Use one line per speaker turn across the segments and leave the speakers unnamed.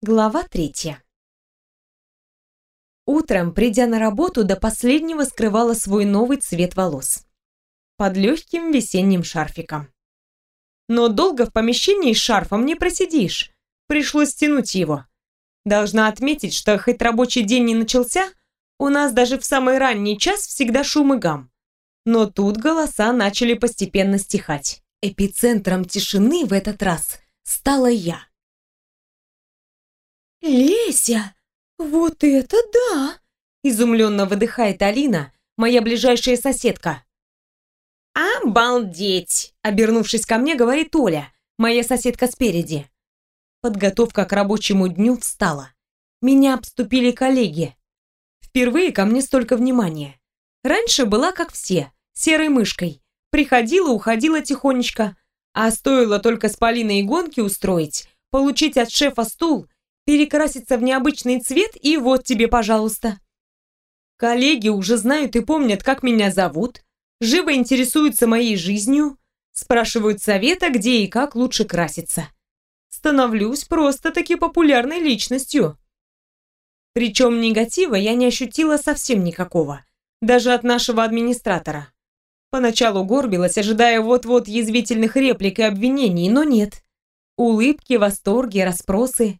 Глава третья. Утром, придя на работу, до последнего скрывала свой новый цвет волос. Под легким весенним шарфиком. Но долго в помещении с шарфом не просидишь. Пришлось стянуть его. Должна отметить, что хоть рабочий день не начался, у нас даже в самый ранний час всегда шум и гам. Но тут голоса начали постепенно стихать. Эпицентром тишины в этот раз стала я.
«Леся, вот это да!»
Изумленно выдыхает Алина, моя ближайшая соседка. «Обалдеть!» Обернувшись ко мне, говорит Оля, моя соседка спереди. Подготовка к рабочему дню встала. Меня обступили коллеги. Впервые ко мне столько внимания. Раньше была как все, серой мышкой. Приходила, уходила тихонечко. А стоило только с Полиной гонки устроить, получить от шефа стул – перекраситься в необычный цвет, и вот тебе, пожалуйста. Коллеги уже знают и помнят, как меня зовут, живо интересуются моей жизнью, спрашивают совета, где и как лучше краситься. Становлюсь просто-таки популярной личностью. Причем негатива я не ощутила совсем никакого, даже от нашего администратора. Поначалу горбилась, ожидая вот-вот язвительных реплик и обвинений, но нет. Улыбки, восторги, расспросы.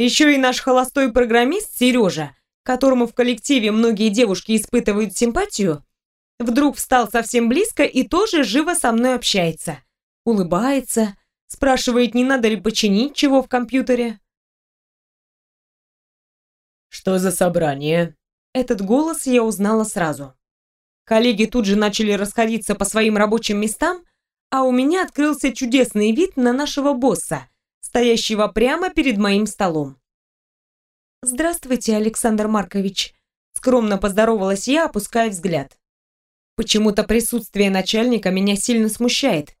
Еще и наш холостой программист Сережа, которому в коллективе многие девушки испытывают симпатию, вдруг встал совсем близко и тоже живо со мной общается. Улыбается, спрашивает, не надо ли починить чего в компьютере.
«Что за собрание?»
Этот голос я узнала сразу. Коллеги тут же начали расходиться по своим рабочим местам, а у меня открылся чудесный вид на нашего босса, стоящего прямо перед моим столом. «Здравствуйте, Александр Маркович», — скромно поздоровалась я, опуская взгляд. Почему-то присутствие начальника меня сильно смущает.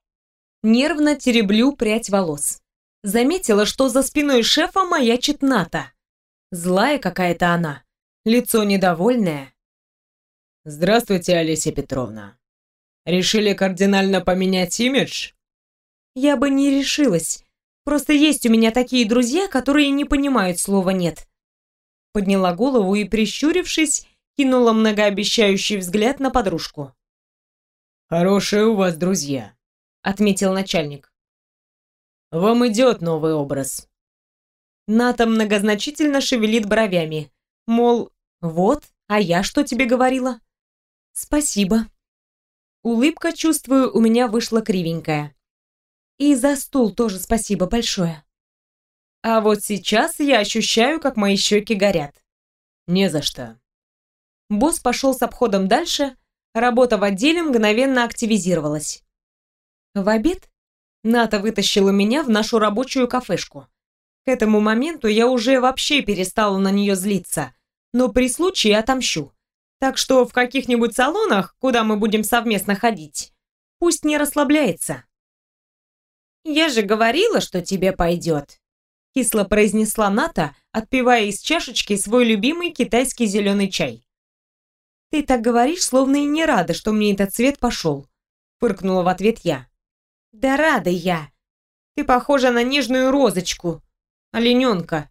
Нервно тереблю прядь волос. Заметила, что за спиной шефа маячит Ната. Злая какая-то она, лицо недовольное.
«Здравствуйте, Олеся Петровна. Решили кардинально поменять имидж?»
«Я бы не решилась», Просто есть у меня такие друзья, которые не понимают слова «нет». Подняла голову и, прищурившись, кинула многообещающий взгляд на подружку.
«Хорошие у вас друзья», — отметил начальник. «Вам идет новый образ».
Ната многозначительно шевелит бровями, мол, вот, а я что тебе говорила? Спасибо. Улыбка, чувствую, у меня вышла кривенькая. И за стул тоже спасибо большое. А вот сейчас я ощущаю, как мои щеки горят.
Не за что.
Босс пошел с обходом дальше, работа в отделе мгновенно активизировалась. В обед Ната вытащила меня в нашу рабочую кафешку. К этому моменту я уже вообще перестала на нее злиться, но при случае отомщу. Так что в каких-нибудь салонах, куда мы будем совместно ходить, пусть не расслабляется. «Я же говорила, что тебе пойдет», — кисло произнесла Ната, отпивая из чашечки свой любимый китайский зеленый чай. «Ты так говоришь, словно и не рада, что мне этот цвет пошел», — фыркнула в ответ я. «Да рада я. Ты похожа на нежную розочку, олененка.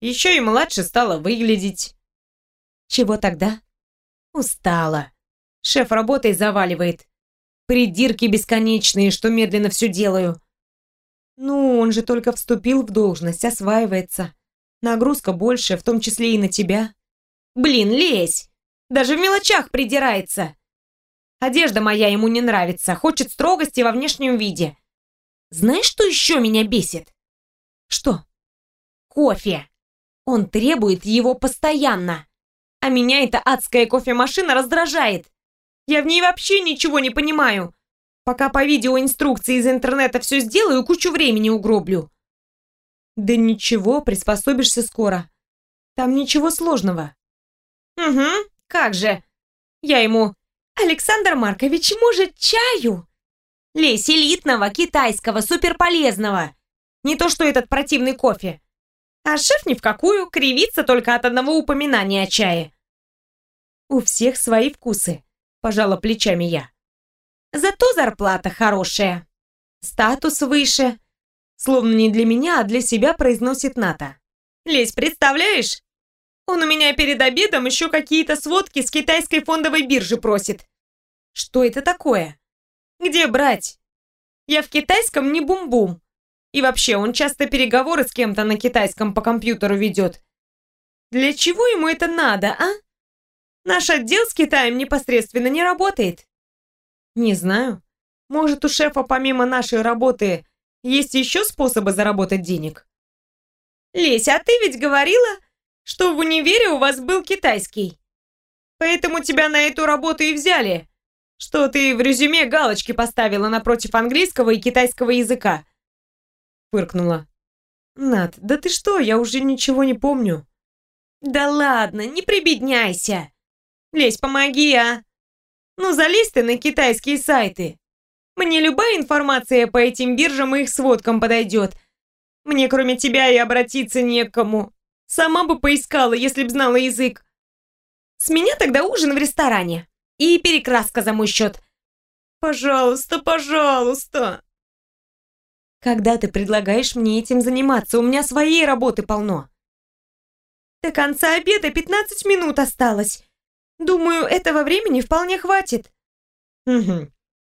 Еще и младше стала выглядеть». «Чего тогда?» «Устала. Шеф работой заваливает. Придирки бесконечные, что медленно все делаю. Ну, он же только вступил в должность, осваивается. Нагрузка больше, в том числе и на тебя. Блин, лезь! Даже в мелочах придирается. Одежда моя ему не нравится, хочет строгости во внешнем виде. Знаешь, что еще меня бесит? Что? Кофе. Он требует его постоянно. А меня эта адская кофемашина раздражает. Я в ней вообще ничего не понимаю. Пока по видеоинструкции из интернета все сделаю, кучу времени угроблю. Да ничего, приспособишься скоро. Там ничего сложного. Угу, как же. Я ему... Александр Маркович, может, чаю? Лесь, элитного, китайского, суперполезного. Не то что этот противный кофе. А шеф ни в какую, кривится только от одного упоминания о чае. У всех свои вкусы пожала плечами я. Зато зарплата хорошая, статус выше. Словно не для меня, а для себя произносит Ната. «Лесь, представляешь? Он у меня перед обедом еще какие-то сводки с китайской фондовой биржи просит. Что это такое? Где брать? Я в китайском не бум-бум. И вообще, он часто переговоры с кем-то на китайском по компьютеру ведет. Для чего ему это надо, а? Наш отдел с Китаем непосредственно не работает. Не знаю. Может, у шефа помимо нашей работы есть еще способы заработать денег? Леся, а ты ведь говорила, что в универе у вас был китайский. Поэтому тебя на эту работу и взяли. Что ты в резюме галочки поставила напротив английского и китайского языка. Фыркнула. Над, да ты что, я уже ничего не помню. Да ладно, не прибедняйся. Лезь, помоги, а. Ну, залезь ты на китайские сайты. Мне любая информация по этим биржам и их сводкам подойдет. Мне кроме тебя и обратиться некому. Сама бы поискала, если б знала язык. С меня тогда ужин в ресторане. И перекраска за мой счет. Пожалуйста, пожалуйста. Когда ты предлагаешь мне этим заниматься? У меня своей работы полно. До конца обеда 15 минут осталось. Думаю, этого времени вполне хватит. Угу.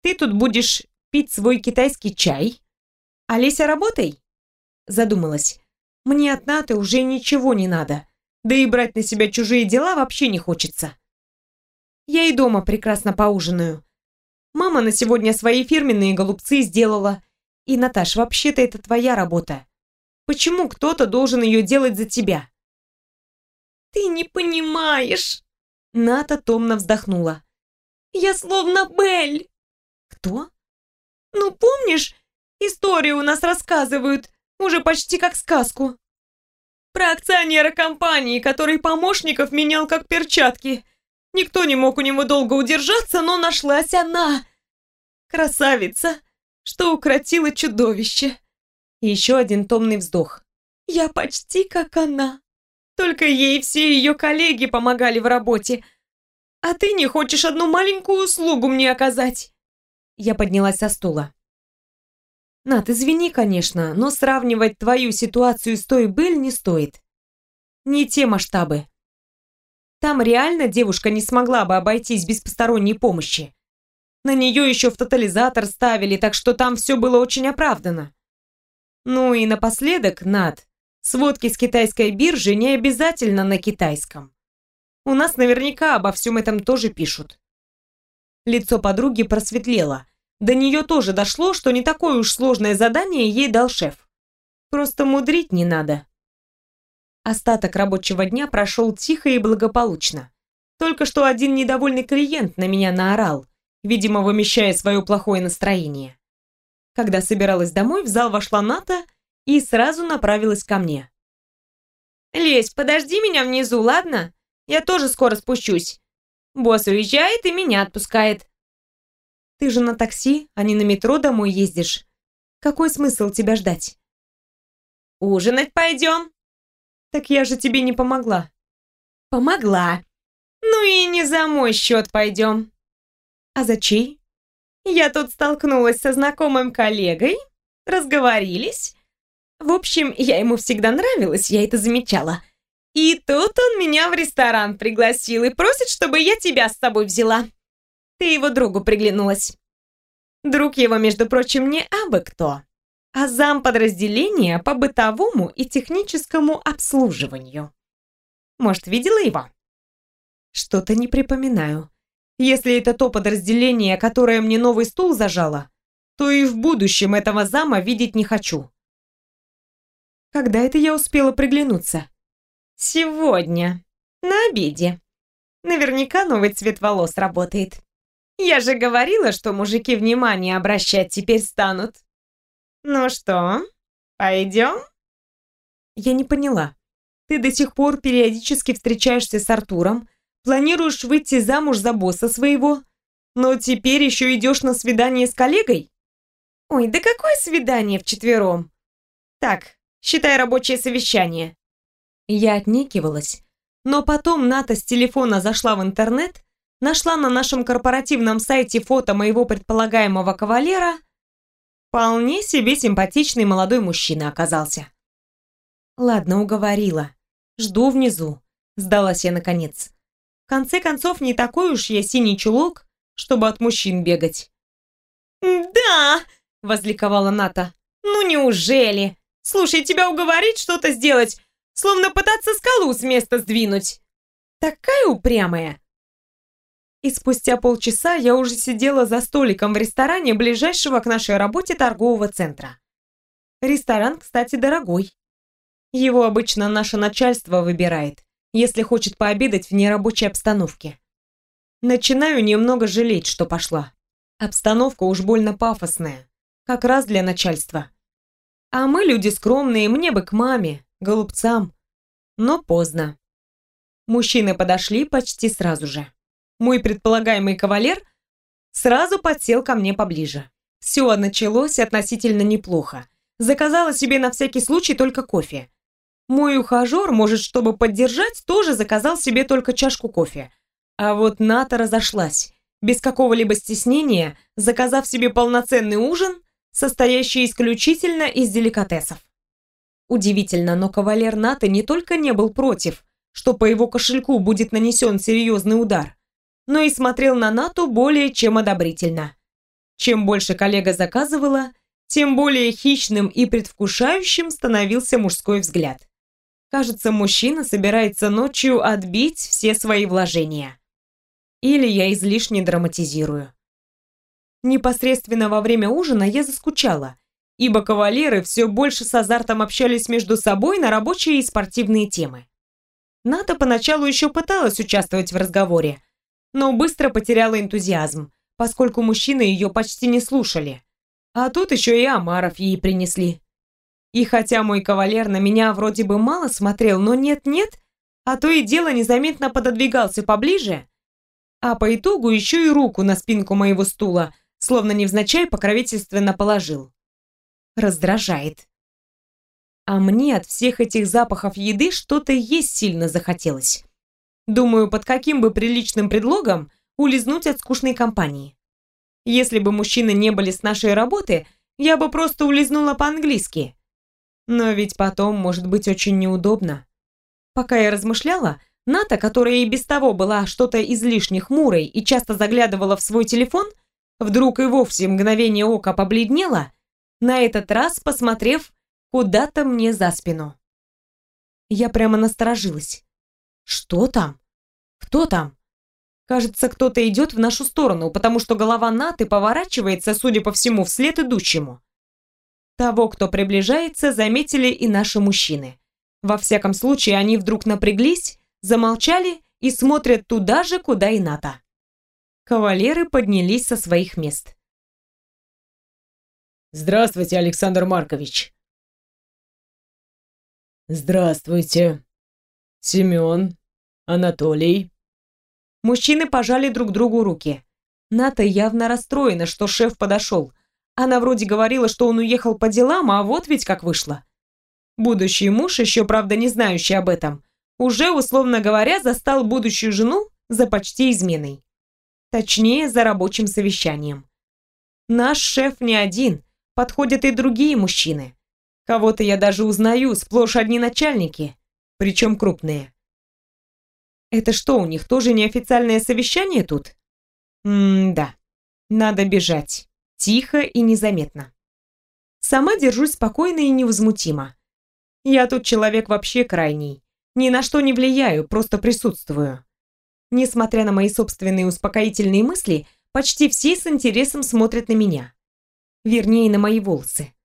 Ты тут будешь пить свой китайский чай? Олеся, работай? Задумалась. Мне от Наты уже ничего не надо. Да и брать на себя чужие дела вообще не хочется. Я и дома прекрасно поужинаю. Мама на сегодня свои фирменные голубцы сделала. И, Наташ, вообще-то это твоя работа. Почему кто-то должен ее делать за тебя? Ты не понимаешь. Ната томно вздохнула. Я словно Бель. Кто? Ну, помнишь, историю у нас рассказывают, уже почти как сказку. Про акционера компании, который помощников менял как перчатки. Никто не мог у него долго удержаться, но нашлась она. Красавица, что укротила чудовище. И еще один томный вздох. Я почти как она. Только ей все ее коллеги помогали в работе. А ты не хочешь одну маленькую услугу мне оказать? Я поднялась со стула. Над, извини, конечно, но сравнивать твою ситуацию с той Бель не стоит. Не те масштабы. Там реально девушка не смогла бы обойтись без посторонней помощи. На нее еще в тотализатор ставили, так что там все было очень оправдано. Ну и напоследок, Над, сводки с китайской биржи не обязательно на китайском. У нас наверняка обо всем этом тоже пишут. Лицо подруги просветлело. До нее тоже дошло, что не такое уж сложное задание ей дал шеф. Просто мудрить не надо. Остаток рабочего дня прошел тихо и благополучно. Только что один недовольный клиент на меня наорал, видимо, вымещая свое плохое настроение. Когда собиралась домой, в зал вошла Ната и сразу направилась ко мне. «Лесь, подожди меня внизу, ладно? Я тоже скоро спущусь. Босс уезжает и меня отпускает. Ты же на такси, а не на метро домой ездишь. Какой смысл тебя ждать? Ужинать пойдем? Так я же тебе не помогла. Помогла. Ну и не за мой счет пойдем. А за чей? Я тут столкнулась со знакомым коллегой, разговорились. В общем, я ему всегда нравилась, я это замечала. И тут он меня в ресторан пригласил и просит, чтобы я тебя с собой взяла. Ты его другу приглянулась. Друг его, между прочим, не абы кто, а зам подразделения по бытовому и техническому обслуживанию. Может, видела его? Что-то не припоминаю. Если это то подразделение, которое мне новый стул зажало, то и в будущем этого зама видеть не хочу. Когда это я успела приглянуться? Сегодня. На обеде. Наверняка новый цвет волос работает. Я же говорила, что мужики внимание обращать теперь станут. Ну что, пойдем? Я не поняла. Ты до сих пор периодически встречаешься с Артуром, планируешь выйти замуж за босса своего, но теперь еще идешь на свидание с коллегой? Ой, да какое свидание вчетвером? Так, считай рабочее совещание. Я отнекивалась, но потом Ната с телефона зашла в интернет нашла на нашем корпоративном сайте фото моего предполагаемого кавалера Вполне себе симпатичный молодой мужчина оказался. Ладно, уговорила. Жду внизу. Сдалась я наконец. В конце концов, не такой уж я синий чулок, чтобы от мужчин бегать. «Да!» — возликовала Ната. «Ну неужели? Слушай, тебя уговорить что-то сделать, словно пытаться скалу с места сдвинуть. Такая упрямая!» И спустя полчаса я уже сидела за столиком в ресторане ближайшего к нашей работе торгового центра. Ресторан, кстати, дорогой. Его обычно наше начальство выбирает, если хочет пообедать в нерабочей обстановке. Начинаю немного жалеть, что пошла. Обстановка уж больно пафосная, как раз для начальства. А мы люди скромные, мне бы к маме, голубцам. Но поздно. Мужчины подошли почти сразу же мой предполагаемый кавалер сразу подсел ко мне поближе. Все началось относительно неплохо. Заказала себе на всякий случай только кофе. Мой ухажер, может, чтобы поддержать, тоже заказал себе только чашку кофе. А вот Ната разошлась, без какого-либо стеснения, заказав себе полноценный ужин, состоящий исключительно из деликатесов. Удивительно, но кавалер Наты не только не был против, что по его кошельку будет нанесен серьезный удар, но и смотрел на Нату более чем одобрительно. Чем больше коллега заказывала, тем более хищным и предвкушающим становился мужской взгляд. Кажется, мужчина собирается ночью отбить все свои вложения. Или я излишне драматизирую. Непосредственно во время ужина я заскучала, ибо кавалеры все больше с азартом общались между собой на рабочие и спортивные темы. Ната поначалу еще пыталась участвовать в разговоре, но быстро потеряла энтузиазм, поскольку мужчины ее почти не слушали. А тут еще и Амаров ей принесли. И хотя мой кавалер на меня вроде бы мало смотрел, но нет-нет, а то и дело незаметно пододвигался поближе, а по итогу еще и руку на спинку моего стула, словно невзначай покровительственно положил. Раздражает. А мне от всех этих запахов еды что-то есть сильно захотелось. Думаю, под каким бы приличным предлогом улизнуть от скучной компании. Если бы мужчины не были с нашей работы, я бы просто улизнула по-английски. Но ведь потом может быть очень неудобно. Пока я размышляла, Ната, которая и без того была что-то излишне хмурой и часто заглядывала в свой телефон, вдруг и вовсе мгновение ока побледнела, на этот раз посмотрев куда-то мне за спину. Я прямо насторожилась. Что там? Кто там? Кажется, кто-то идет в нашу сторону, потому что голова Наты поворачивается, судя по всему, вслед идущему. Того, кто приближается, заметили и наши мужчины. Во всяком случае, они вдруг напряглись, замолчали и смотрят туда же, куда и Ната. Кавалеры поднялись со своих мест.
«Здравствуйте, Александр Маркович!» «Здравствуйте!» Семен, Анатолий.
Мужчины пожали друг другу руки. Ната явно расстроена, что шеф подошел. Она вроде говорила, что он уехал по делам, а вот ведь как вышло. Будущий муж, еще правда не знающий об этом, уже, условно говоря, застал будущую жену за почти изменой. Точнее, за рабочим совещанием. Наш шеф не один, подходят и другие мужчины. Кого-то я даже узнаю, сплошь одни начальники причем крупные. Это что, у них тоже неофициальное совещание тут? М-да. Надо бежать. Тихо и незаметно. Сама держусь спокойно и невозмутимо. Я тут человек вообще крайний. Ни на что не влияю, просто присутствую. Несмотря на мои собственные успокоительные мысли, почти все с интересом смотрят на меня. Вернее, на мои волосы.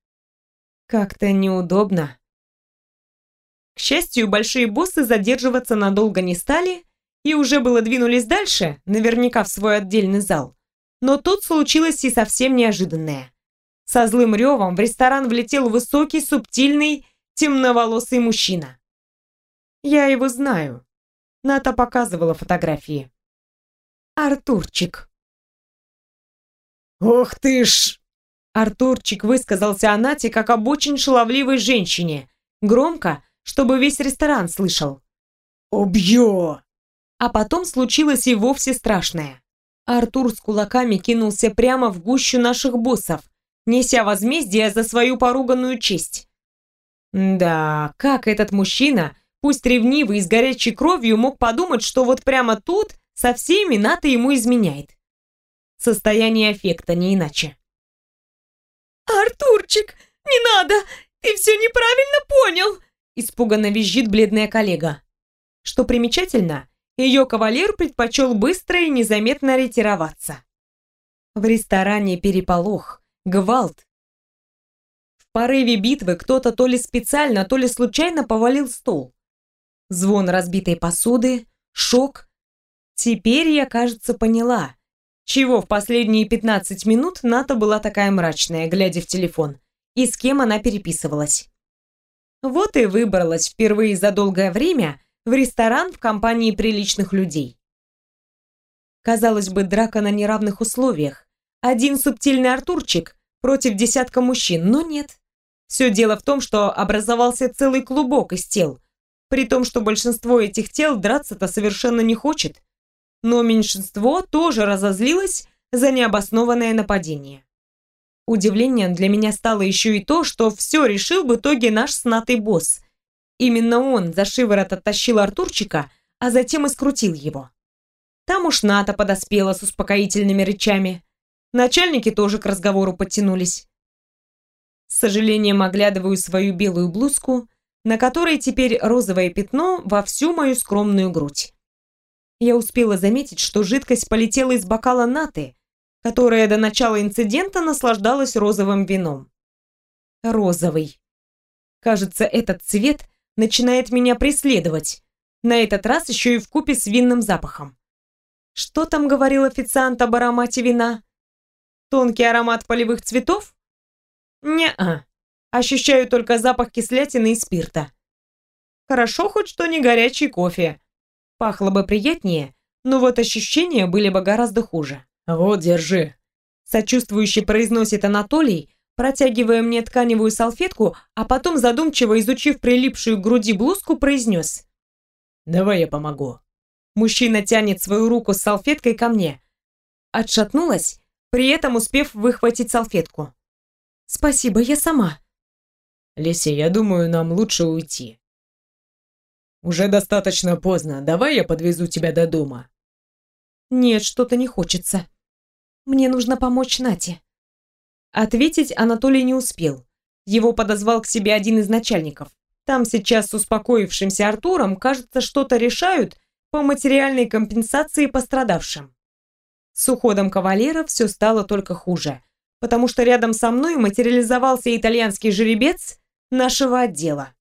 Как-то неудобно. К счастью, большие боссы задерживаться надолго не стали и уже было двинулись дальше, наверняка в свой отдельный зал. Но тут случилось и совсем неожиданное. Со злым ревом в ресторан влетел высокий, субтильный, темноволосый мужчина. Я его знаю. Ната показывала фотографии. Артурчик.
«Ох ты ж!»
Артурчик высказался о Нате как об очень шаловливой женщине. Громко, чтобы весь ресторан слышал.
«Убью!»
А потом случилось и вовсе страшное. Артур с кулаками кинулся прямо в гущу наших боссов, неся возмездие за свою поруганную честь. Да, как этот мужчина, пусть ревнивый и с горячей кровью, мог подумать, что вот прямо тут со всеми Ната ему изменяет. Состояние аффекта, не иначе.
«Артурчик, не надо! Ты все неправильно понял!»
Испуганно визжит бледная коллега. Что примечательно, ее кавалер предпочел быстро и незаметно ретироваться. В ресторане переполох, гвалт. В порыве битвы кто-то то ли специально, то ли случайно повалил стол. Звон разбитой посуды, шок. Теперь я, кажется, поняла, чего в последние 15 минут Ната была такая мрачная, глядя в телефон, и с кем она переписывалась. Вот и выбралась впервые за долгое время в ресторан в компании приличных людей. Казалось бы, драка на неравных условиях. Один субтильный Артурчик против десятка мужчин, но нет. Все дело в том, что образовался целый клубок из тел, при том, что большинство этих тел драться-то совершенно не хочет. Но меньшинство тоже разозлилось за необоснованное нападение. Удивлением для меня стало еще и то, что все решил в итоге наш снатый босс. Именно он за шиворот оттащил Артурчика, а затем и скрутил его. Там уж Ната подоспела с успокоительными речами. Начальники тоже к разговору подтянулись. С сожалением оглядываю свою белую блузку, на которой теперь розовое пятно во всю мою скромную грудь. Я успела заметить, что жидкость полетела из бокала Наты, которая до начала инцидента наслаждалась розовым вином. Розовый. Кажется, этот цвет начинает меня преследовать. На этот раз еще и в купе с винным запахом. Что там говорил официант об аромате вина? Тонкий аромат полевых цветов? Не-а. Ощущаю только запах кислятины и спирта. Хорошо хоть что не горячий кофе. Пахло бы приятнее, но вот ощущения были бы гораздо хуже.
«Вот, держи», —
сочувствующе произносит Анатолий, протягивая мне тканевую салфетку, а потом, задумчиво изучив прилипшую к груди блузку, произнес.
«Давай я помогу».
Мужчина тянет свою руку с салфеткой ко мне. Отшатнулась, при этом успев выхватить салфетку. «Спасибо, я сама».
«Леся, я думаю, нам лучше уйти». «Уже достаточно поздно. Давай я подвезу тебя до дома».
«Нет, что-то не хочется». Мне нужно помочь Нате». Ответить Анатолий не успел. Его подозвал к себе один из начальников. Там сейчас с успокоившимся Артуром, кажется, что-то решают по материальной компенсации пострадавшим. С уходом кавалера все стало только хуже, потому что рядом со мной материализовался итальянский жеребец нашего отдела.